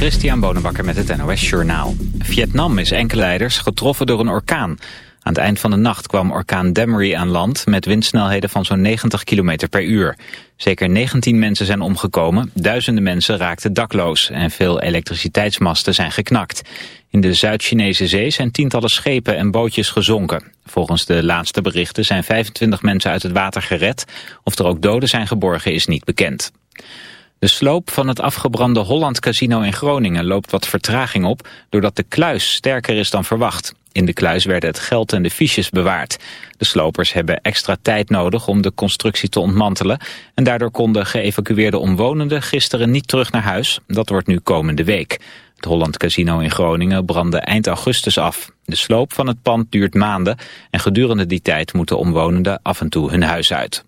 Christian Bonenbakker met het NOS Journaal. Vietnam is enkele leiders getroffen door een orkaan. Aan het eind van de nacht kwam orkaan Demery aan land... met windsnelheden van zo'n 90 km per uur. Zeker 19 mensen zijn omgekomen, duizenden mensen raakten dakloos... en veel elektriciteitsmasten zijn geknakt. In de Zuid-Chinese zee zijn tientallen schepen en bootjes gezonken. Volgens de laatste berichten zijn 25 mensen uit het water gered. Of er ook doden zijn geborgen is niet bekend. De sloop van het afgebrande Holland Casino in Groningen loopt wat vertraging op... doordat de kluis sterker is dan verwacht. In de kluis werden het geld en de fiches bewaard. De slopers hebben extra tijd nodig om de constructie te ontmantelen... en daardoor konden geëvacueerde omwonenden gisteren niet terug naar huis. Dat wordt nu komende week. Het Holland Casino in Groningen brandde eind augustus af. De sloop van het pand duurt maanden... en gedurende die tijd moeten omwonenden af en toe hun huis uit.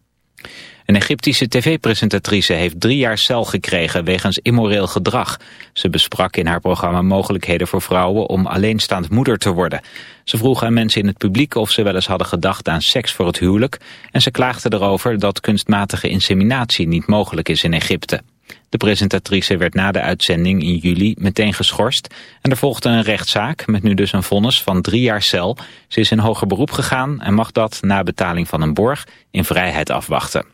Een Egyptische tv-presentatrice heeft drie jaar cel gekregen wegens immoreel gedrag. Ze besprak in haar programma mogelijkheden voor vrouwen om alleenstaand moeder te worden. Ze vroeg aan mensen in het publiek of ze wel eens hadden gedacht aan seks voor het huwelijk. En ze klaagde erover dat kunstmatige inseminatie niet mogelijk is in Egypte. De presentatrice werd na de uitzending in juli meteen geschorst. En er volgde een rechtszaak met nu dus een vonnis van drie jaar cel. Ze is in hoger beroep gegaan en mag dat na betaling van een borg in vrijheid afwachten.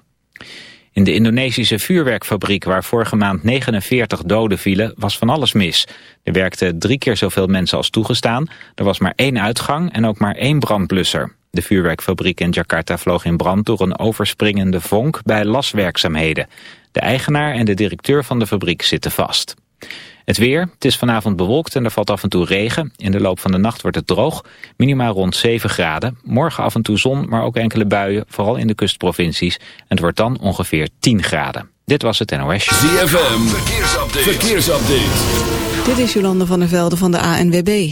In de Indonesische vuurwerkfabriek waar vorige maand 49 doden vielen was van alles mis. Er werkten drie keer zoveel mensen als toegestaan. Er was maar één uitgang en ook maar één brandblusser. De vuurwerkfabriek in Jakarta vloog in brand door een overspringende vonk bij laswerkzaamheden. De eigenaar en de directeur van de fabriek zitten vast. Het weer, het is vanavond bewolkt en er valt af en toe regen. In de loop van de nacht wordt het droog, minimaal rond 7 graden. Morgen af en toe zon, maar ook enkele buien, vooral in de kustprovincies. En het wordt dan ongeveer 10 graden. Dit was het NOS. ZFM, verkeersupdate. verkeersupdate. Dit is Jolande van der Velde van de ANWB.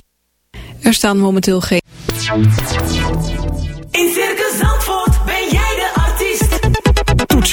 Er staan momenteel geen...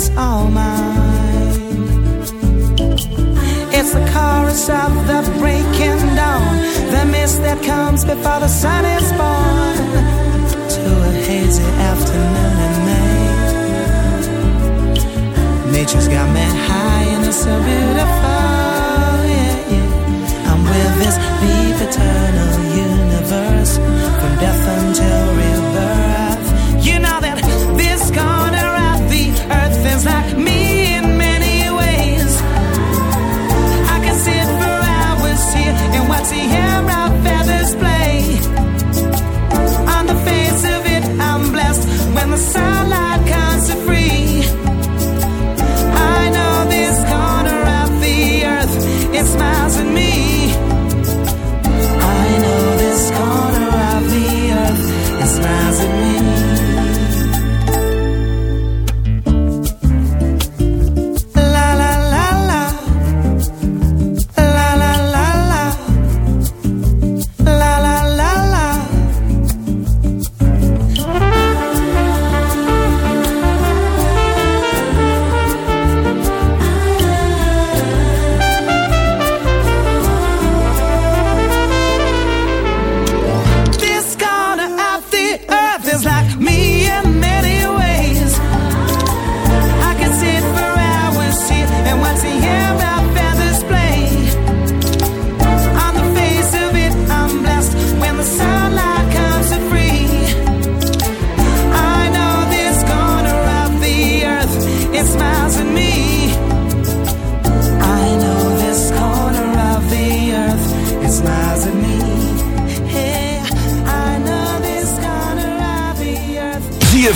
it's all mine. It's the chorus of the breaking dawn, the mist that comes before the sun is born. To a hazy afternoon in May. Nature's got me high and it's so beautiful. Yeah, yeah. I'm with this deep eternal universe from death until.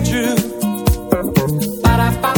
it's true. Ba-da-ba.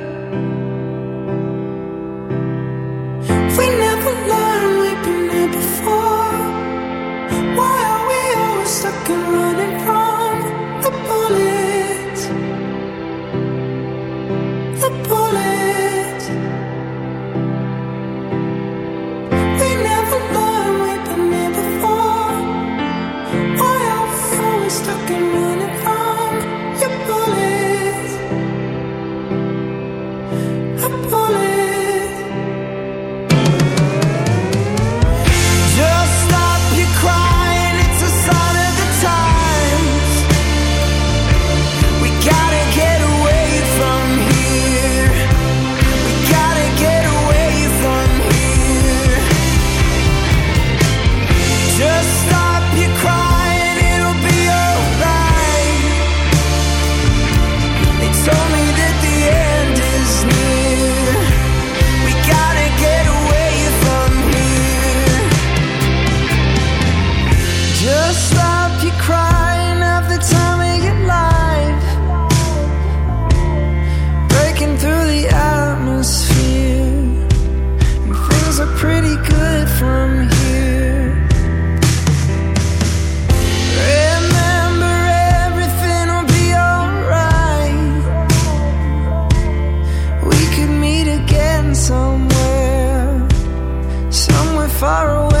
far away.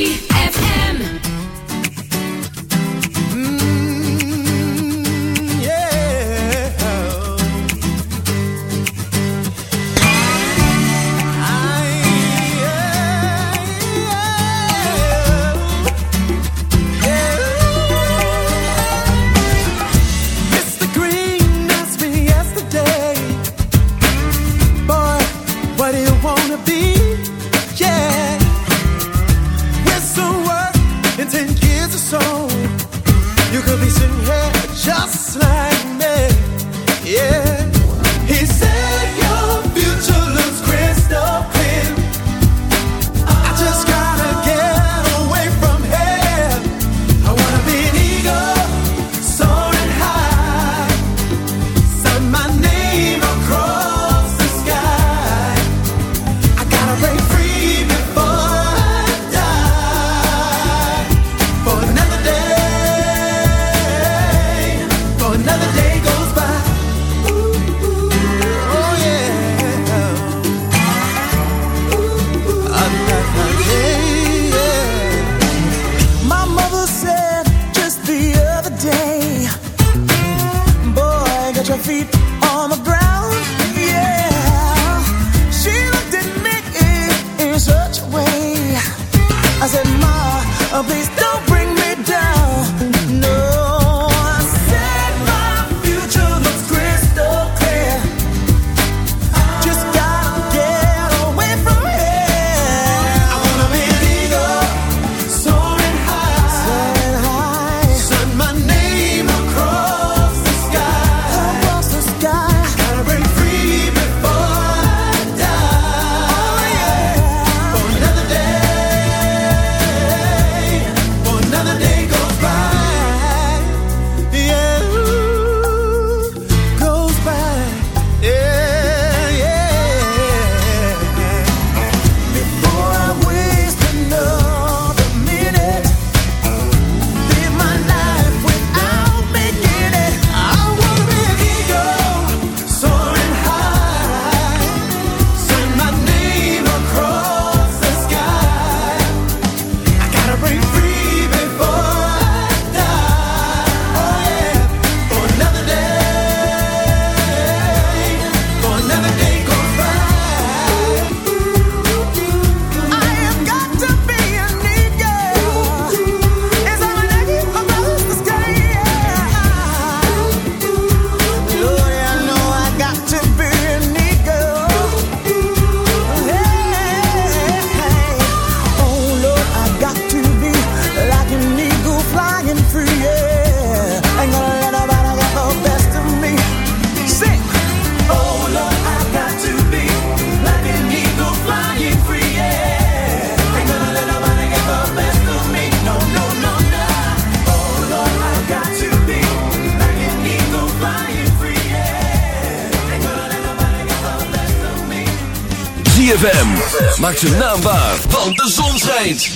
zijn naam waar, want de zon schijnt.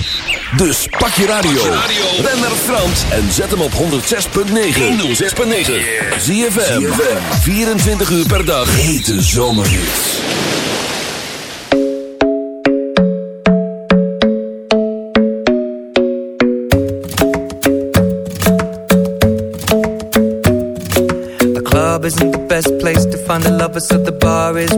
Dus pak je radio, Ben naar Frans en zet hem op 106.9. 106.9. Zie je 24 uur per dag. Hete zomerhits. The club isn't the best place to find the lovers, of the bar is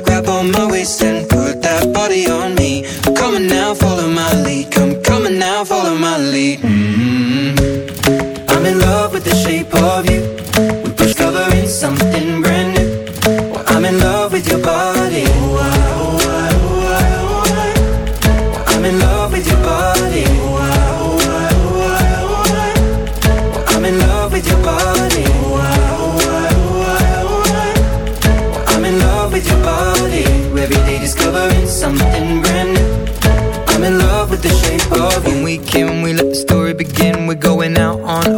become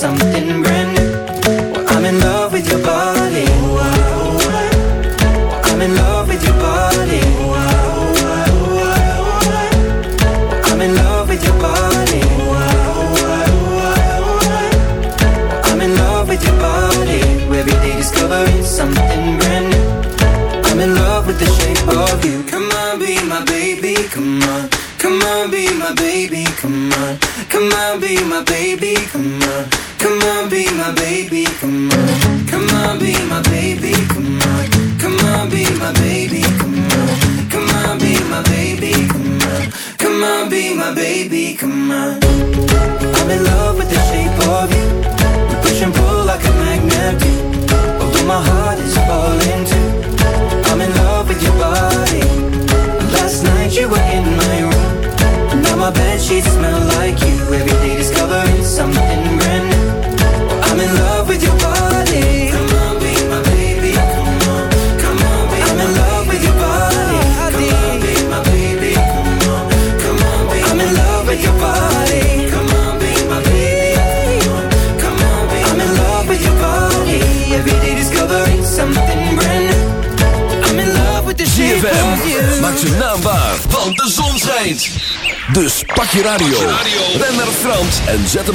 something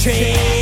train.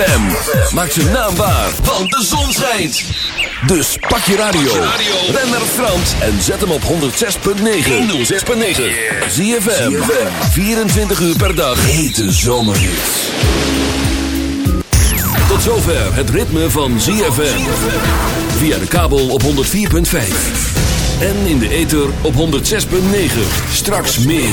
ZFM. Maak ze naambaar, want de zon schijnt. Dus pak je radio. Ren naar Frans en zet hem op 106.9. 106.9. ZFM. 24 uur per dag. Hete zomerhits. Tot zover het ritme van ZFM. Via de kabel op 104.5. En in de ether op 106.9. Straks meer.